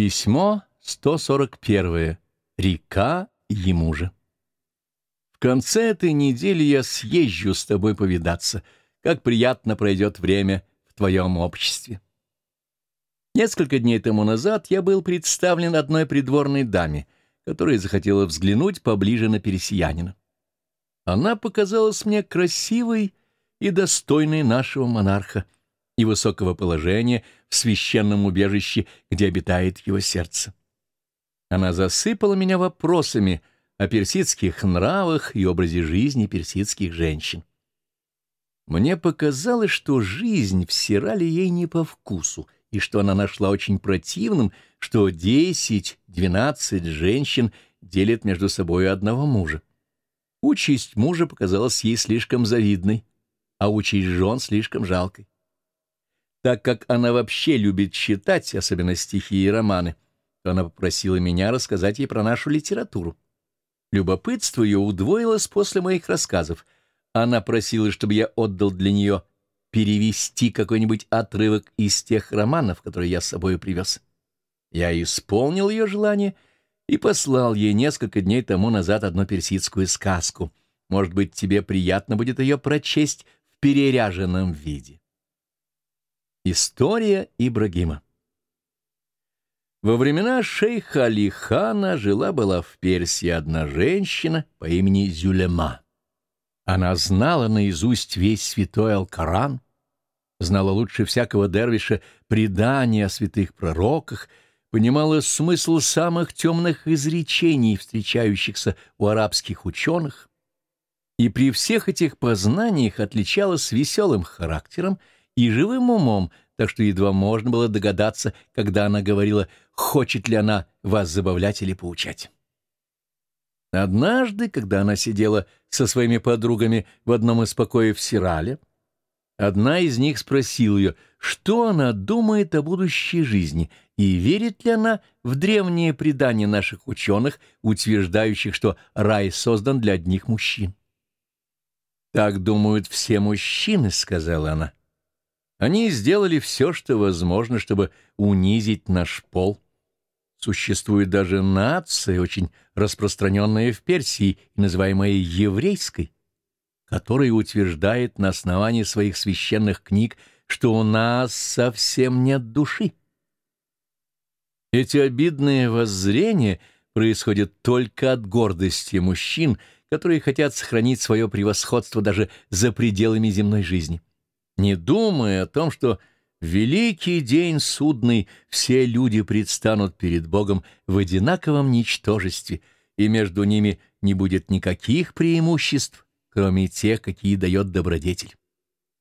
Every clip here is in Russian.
Письмо 141. Река ему же. В конце этой недели я съезжу с тобой повидаться. Как приятно пройдет время в твоем обществе. Несколько дней тому назад я был представлен одной придворной даме, которая захотела взглянуть поближе на пересиянина. Она показалась мне красивой и достойной нашего монарха и высокого положения в священном убежище, где обитает его сердце. Она засыпала меня вопросами о персидских нравах и образе жизни персидских женщин. Мне показалось, что жизнь в Сирале ей не по вкусу, и что она нашла очень противным, что десять-двенадцать женщин делят между собой одного мужа. Участь мужа показалась ей слишком завидной, а участь жен слишком жалкой. Так как она вообще любит читать, особенно стихи и романы, она попросила меня рассказать ей про нашу литературу. Любопытство ее удвоилось после моих рассказов. Она просила, чтобы я отдал для нее перевести какой-нибудь отрывок из тех романов, которые я с собой привез. Я исполнил ее желание и послал ей несколько дней тому назад одну персидскую сказку. Может быть, тебе приятно будет ее прочесть в переряженном виде. История Ибрагима Во времена шейха Алихана жила-была в Персии одна женщина по имени Зюлема. Она знала наизусть весь святой Алкоран, знала лучше всякого дервиша предания о святых пророках, понимала смысл самых темных изречений, встречающихся у арабских ученых, и при всех этих познаниях отличалась веселым характером и живым умом, так что едва можно было догадаться, когда она говорила, хочет ли она вас забавлять или поучать. Однажды, когда она сидела со своими подругами в одном из покоев Сирале, одна из них спросила ее, что она думает о будущей жизни и верит ли она в древние предания наших ученых, утверждающих, что рай создан для одних мужчин. «Так думают все мужчины», — сказала она. Они сделали все, что возможно, чтобы унизить наш пол. Существует даже нация, очень распространенная в Персии называемая еврейской, которая утверждает на основании своих священных книг, что у нас совсем нет души. Эти обидные воззрения происходят только от гордости мужчин, которые хотят сохранить свое превосходство даже за пределами земной жизни не думая о том, что в великий день судный все люди предстанут перед Богом в одинаковом ничтожестве, и между ними не будет никаких преимуществ, кроме тех, какие дает добродетель.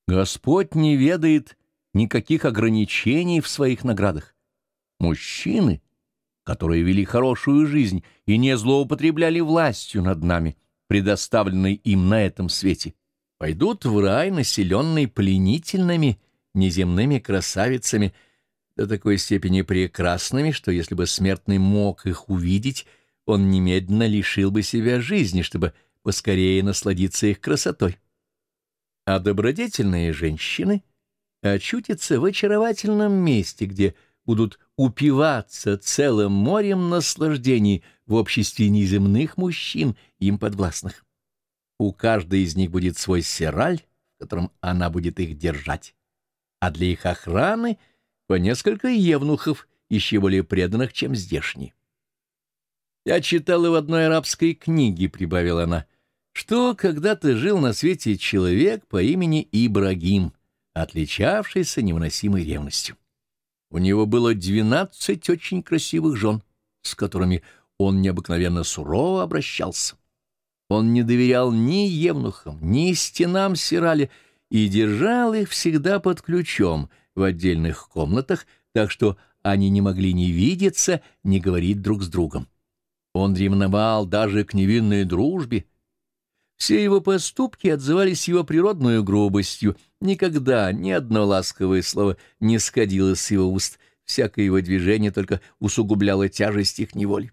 Господь не ведает никаких ограничений в своих наградах. Мужчины, которые вели хорошую жизнь и не злоупотребляли властью над нами, предоставленной им на этом свете, пойдут в рай, населенный пленительными неземными красавицами, до такой степени прекрасными, что если бы смертный мог их увидеть, он немедленно лишил бы себя жизни, чтобы поскорее насладиться их красотой. А добродетельные женщины очутятся в очаровательном месте, где будут упиваться целым морем наслаждений в обществе неземных мужчин, им подвластных. У каждой из них будет свой сераль, в котором она будет их держать, а для их охраны по несколько евнухов, еще более преданных, чем здешние. «Я читала в одной арабской книге», — прибавила она, — «что когда-то жил на свете человек по имени Ибрагим, отличавшийся невыносимой ревностью. У него было двенадцать очень красивых жен, с которыми он необыкновенно сурово обращался. Он не доверял ни евнухам, ни стенам Сирали и держал их всегда под ключом в отдельных комнатах, так что они не могли ни видеться, ни говорить друг с другом. Он ревновал даже к невинной дружбе. Все его поступки отзывались его природной грубостью. Никогда ни одно ласковое слово не сходило с его уст, всякое его движение только усугубляло тяжесть их неволи.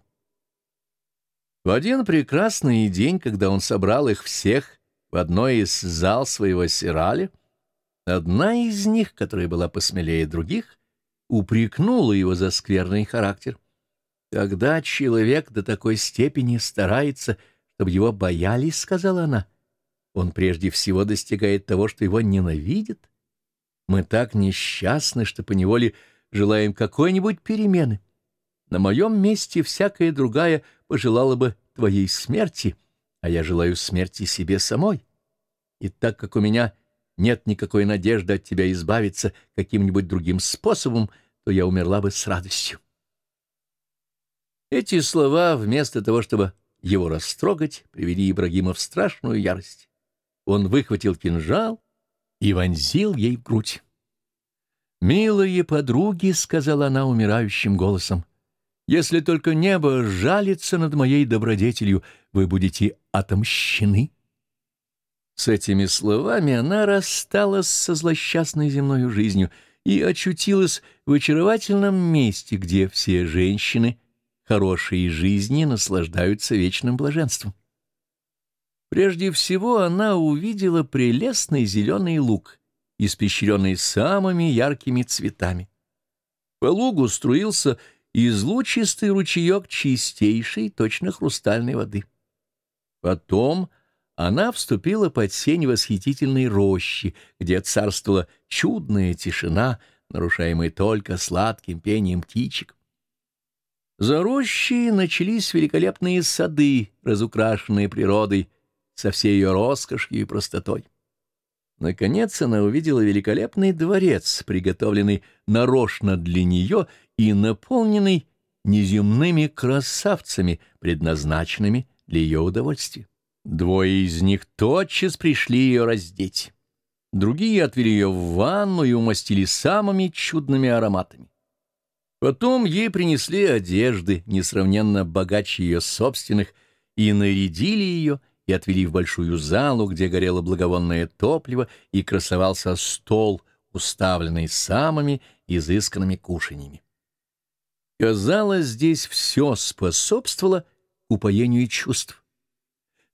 В один прекрасный день, когда он собрал их всех в одной из зал своего сирали, одна из них, которая была посмелее других, упрекнула его за скверный характер. «Когда человек до такой степени старается, чтобы его боялись, — сказала она, — он прежде всего достигает того, что его ненавидят. Мы так несчастны, что поневоле желаем какой-нибудь перемены. На моем месте всякая другая пожелала бы твоей смерти, а я желаю смерти себе самой. И так как у меня нет никакой надежды от тебя избавиться каким-нибудь другим способом, то я умерла бы с радостью. Эти слова, вместо того, чтобы его растрогать, привели Ибрагима в страшную ярость. Он выхватил кинжал и вонзил ей в грудь. «Милые подруги», — сказала она умирающим голосом, — «если только небо жалится над моей добродетелью, вы будете отомщены». С этими словами она рассталась со злосчастной земной жизнью и очутилась в очаровательном месте, где все женщины хорошей жизни наслаждаются вечным блаженством. Прежде всего она увидела прелестный зеленый луг, испещренный самыми яркими цветами. По лугу струился излучистый ручеек чистейшей, точно хрустальной воды. Потом она вступила под сень восхитительной рощи, где царствовала чудная тишина, нарушаемая только сладким пением птичек. За рощей начались великолепные сады, разукрашенные природой, со всей ее роскошью и простотой. Наконец она увидела великолепный дворец, приготовленный нарочно для нее и наполненный неземными красавцами, предназначенными для ее удовольствия. Двое из них тотчас пришли ее раздеть. Другие отвели ее в ванну и умастили самыми чудными ароматами. Потом ей принесли одежды, несравненно богаче ее собственных, и нарядили ее, и отвели в большую залу, где горело благовонное топливо, и красовался стол, уставленный самыми изысканными кушаньями. Казалось, здесь все способствовало упоению чувств.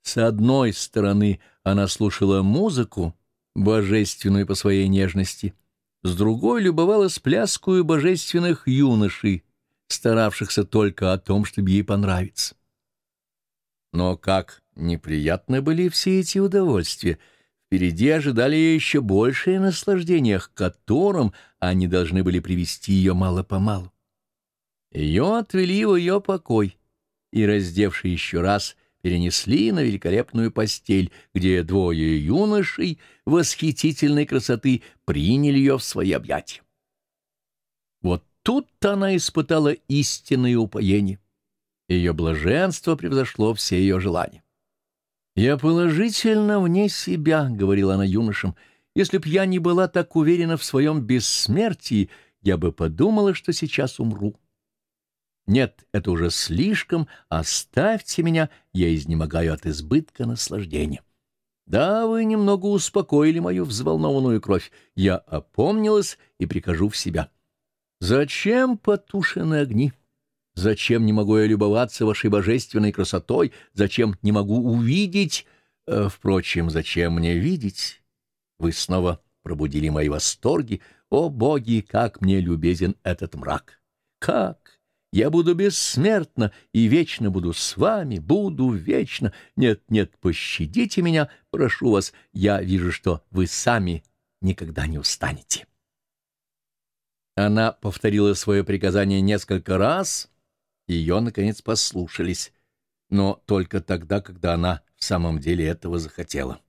С одной стороны она слушала музыку, божественную по своей нежности, с другой любовалась пляскую божественных юношей, старавшихся только о том, чтобы ей понравиться. Но как неприятны были все эти удовольствия, впереди ожидали ее еще большее наслаждение, к которым они должны были привести ее мало-помалу. Ее отвели в ее покой, и, раздевший еще раз, перенесли на великолепную постель, где двое юношей восхитительной красоты приняли ее в свои объятия. Вот тут-то она испытала истинное упоение. Ее блаженство превзошло все ее желания. «Я положительно вне себя», — говорила она юношам, — «если б я не была так уверена в своем бессмертии, я бы подумала, что сейчас умру». Нет, это уже слишком, оставьте меня, я изнемогаю от избытка наслаждения. Да, вы немного успокоили мою взволнованную кровь. Я опомнилась и прихожу в себя. Зачем потушены огни? Зачем не могу я любоваться вашей божественной красотой? Зачем не могу увидеть? Э, впрочем, зачем мне видеть? Вы снова пробудили мои восторги. О, боги, как мне любезен этот мрак! Как! Я буду бессмертна и вечно буду с вами, буду вечно. Нет, нет, пощадите меня, прошу вас, я вижу, что вы сами никогда не устанете. Она повторила свое приказание несколько раз, ее, наконец, послушались, но только тогда, когда она в самом деле этого захотела.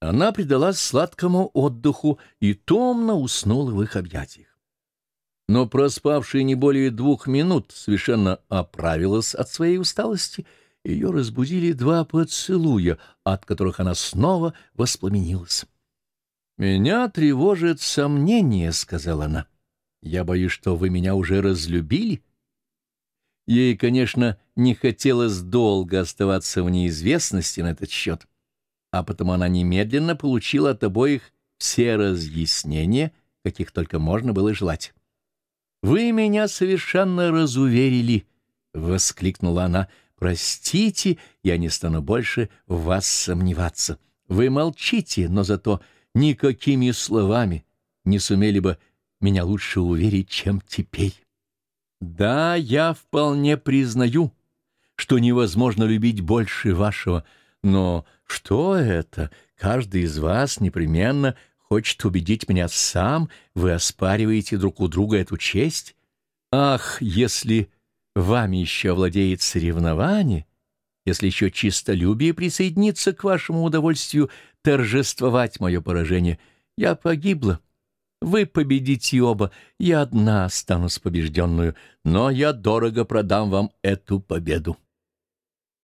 Она предалась сладкому отдыху и томно уснула в их объятиях но проспавшая не более двух минут совершенно оправилась от своей усталости, ее разбудили два поцелуя, от которых она снова воспламенилась. «Меня тревожит сомнение», — сказала она. «Я боюсь, что вы меня уже разлюбили». Ей, конечно, не хотелось долго оставаться в неизвестности на этот счет, а потому она немедленно получила от обоих все разъяснения, каких только можно было желать. «Вы меня совершенно разуверили!» — воскликнула она. «Простите, я не стану больше в вас сомневаться. Вы молчите, но зато никакими словами не сумели бы меня лучше уверить, чем теперь. Да, я вполне признаю, что невозможно любить больше вашего, но что это? Каждый из вас непременно хочет убедить меня сам, вы оспариваете друг у друга эту честь? Ах, если вами еще овладеет соревнование, если еще чистолюбие присоединится к вашему удовольствию торжествовать мое поражение, я погибла. Вы победите оба, я одна останусь побежденную, но я дорого продам вам эту победу.